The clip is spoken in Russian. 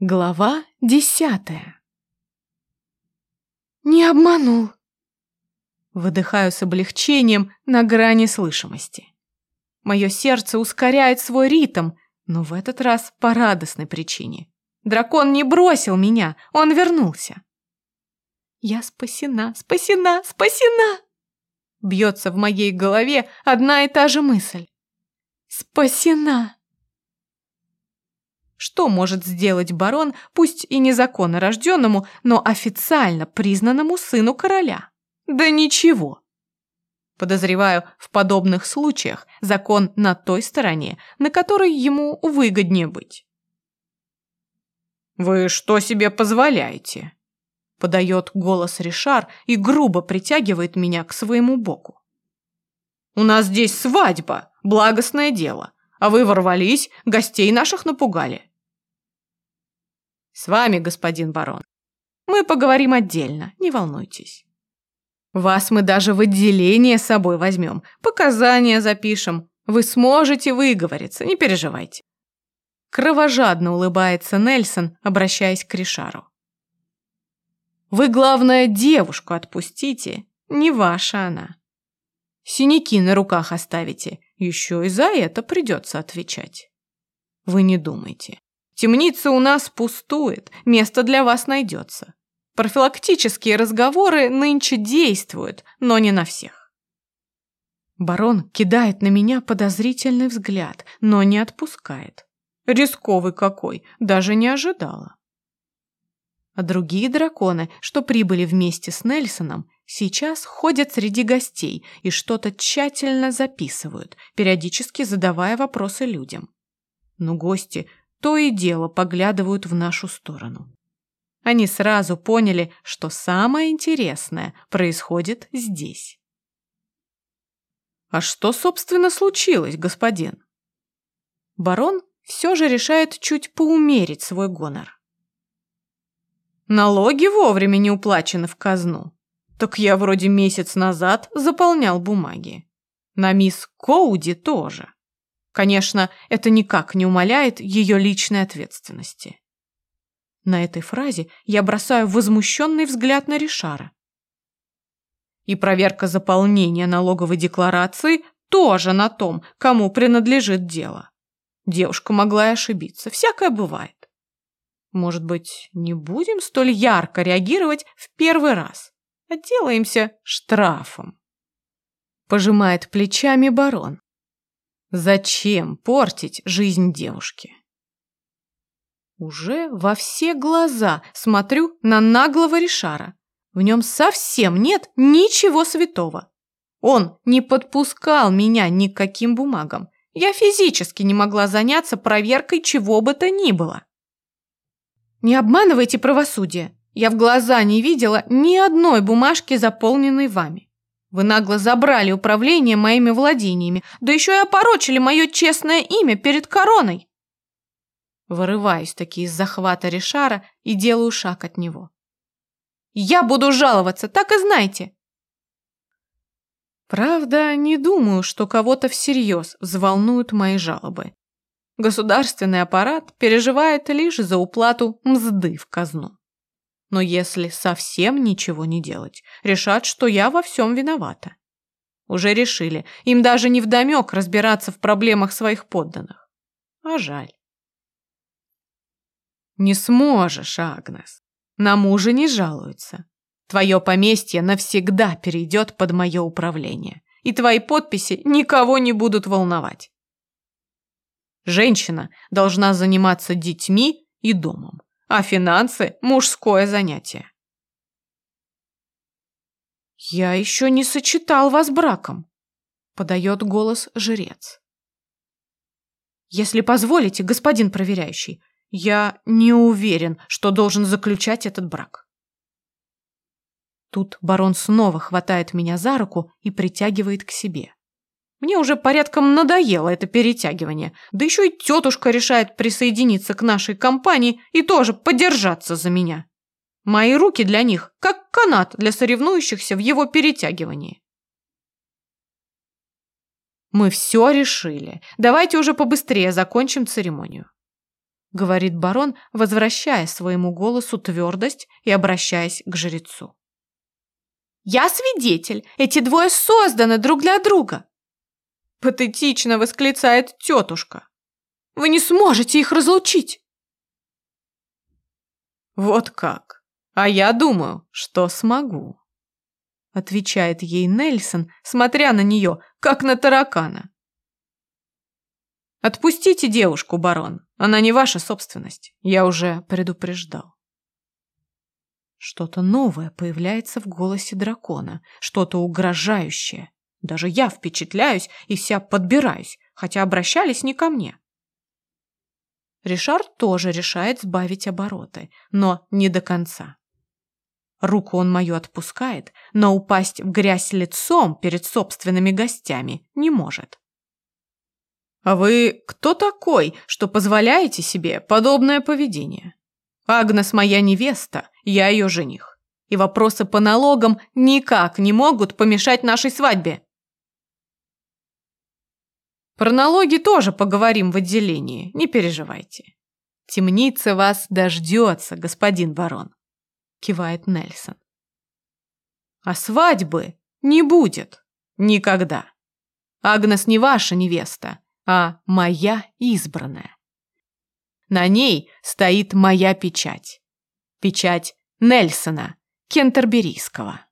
Глава десятая. Не обманул. Выдыхаю с облегчением на грани слышимости. Мое сердце ускоряет свой ритм, но в этот раз по радостной причине. Дракон не бросил меня, он вернулся. Я спасена, спасена, спасена! Бьется в моей голове одна и та же мысль. Спасена! Что может сделать барон, пусть и незаконно рожденному, но официально признанному сыну короля? Да ничего. Подозреваю, в подобных случаях закон на той стороне, на которой ему выгоднее быть. «Вы что себе позволяете?» Подает голос Ришар и грубо притягивает меня к своему боку. «У нас здесь свадьба, благостное дело а вы ворвались, гостей наших напугали. С вами, господин барон. Мы поговорим отдельно, не волнуйтесь. Вас мы даже в отделение с собой возьмем, показания запишем. Вы сможете выговориться, не переживайте. Кровожадно улыбается Нельсон, обращаясь к Ришару. Вы, главное, девушку отпустите, не ваша она. Синяки на руках оставите, еще и за это придется отвечать. Вы не думайте. Темница у нас пустует, место для вас найдется. Профилактические разговоры нынче действуют, но не на всех. Барон кидает на меня подозрительный взгляд, но не отпускает. Рисковый какой, даже не ожидала. А другие драконы, что прибыли вместе с Нельсоном, Сейчас ходят среди гостей и что-то тщательно записывают, периодически задавая вопросы людям. Но гости то и дело поглядывают в нашу сторону. Они сразу поняли, что самое интересное происходит здесь. А что, собственно, случилось, господин? Барон все же решает чуть поумерить свой гонор. Налоги вовремя не уплачены в казну. Так я вроде месяц назад заполнял бумаги. На мисс Коуди тоже. Конечно, это никак не умаляет ее личной ответственности. На этой фразе я бросаю возмущенный взгляд на Ришара. И проверка заполнения налоговой декларации тоже на том, кому принадлежит дело. Девушка могла и ошибиться, всякое бывает. Может быть, не будем столь ярко реагировать в первый раз? Отделаемся штрафом. Пожимает плечами барон. Зачем портить жизнь девушки? Уже во все глаза смотрю на наглого Ришара. В нем совсем нет ничего святого. Он не подпускал меня ни каким бумагам. Я физически не могла заняться проверкой чего бы то ни было. Не обманывайте правосудие. Я в глаза не видела ни одной бумажки, заполненной вами. Вы нагло забрали управление моими владениями, да еще и опорочили мое честное имя перед короной. Вырываюсь таки из захвата Ришара и делаю шаг от него. Я буду жаловаться, так и знайте. Правда, не думаю, что кого-то всерьез взволнуют мои жалобы. Государственный аппарат переживает лишь за уплату мзды в казну. Но если совсем ничего не делать, решат, что я во всем виновата. Уже решили, им даже не вдомек разбираться в проблемах своих подданных. А жаль. Не сможешь, Агнес. На мужа не жалуются. Твое поместье навсегда перейдет под мое управление, и твои подписи никого не будут волновать. Женщина должна заниматься детьми и домом а финансы – мужское занятие. «Я еще не сочетал вас браком», – подает голос жрец. «Если позволите, господин проверяющий, я не уверен, что должен заключать этот брак». Тут барон снова хватает меня за руку и притягивает к себе. Мне уже порядком надоело это перетягивание. Да еще и тетушка решает присоединиться к нашей компании и тоже подержаться за меня. Мои руки для них как канат для соревнующихся в его перетягивании. Мы все решили. Давайте уже побыстрее закончим церемонию. говорит барон, возвращая своему голосу твердость и обращаясь к жрецу. «Я свидетель! Эти двое созданы друг для друга!» Патетично восклицает тетушка. «Вы не сможете их разлучить!» «Вот как! А я думаю, что смогу!» Отвечает ей Нельсон, смотря на нее, как на таракана. «Отпустите девушку, барон. Она не ваша собственность. Я уже предупреждал». Что-то новое появляется в голосе дракона, что-то угрожающее. Даже я впечатляюсь и вся подбираюсь, хотя обращались не ко мне. Ришар тоже решает сбавить обороты, но не до конца. Руку он мою отпускает, но упасть в грязь лицом перед собственными гостями не может. «А вы кто такой, что позволяете себе подобное поведение? Агнес моя невеста, я ее жених. И вопросы по налогам никак не могут помешать нашей свадьбе». Про налоги тоже поговорим в отделении, не переживайте. Темница вас дождется, господин барон, кивает Нельсон. А свадьбы не будет никогда. Агнес не ваша невеста, а моя избранная. На ней стоит моя печать. Печать Нельсона Кентерберийского.